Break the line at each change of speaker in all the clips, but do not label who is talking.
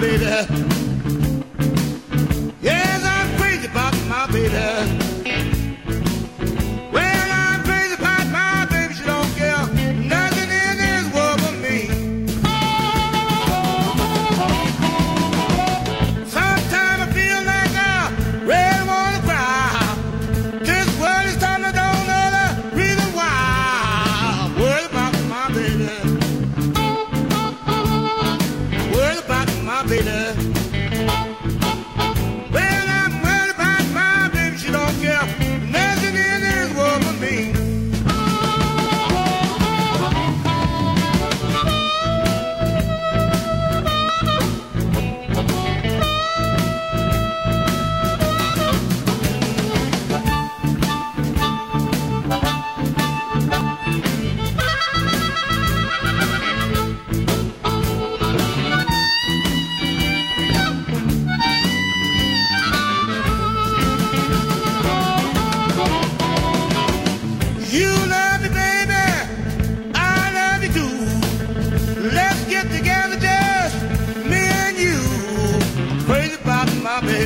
baby.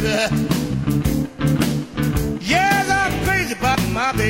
baby. Yes, I'm crazy about my baby.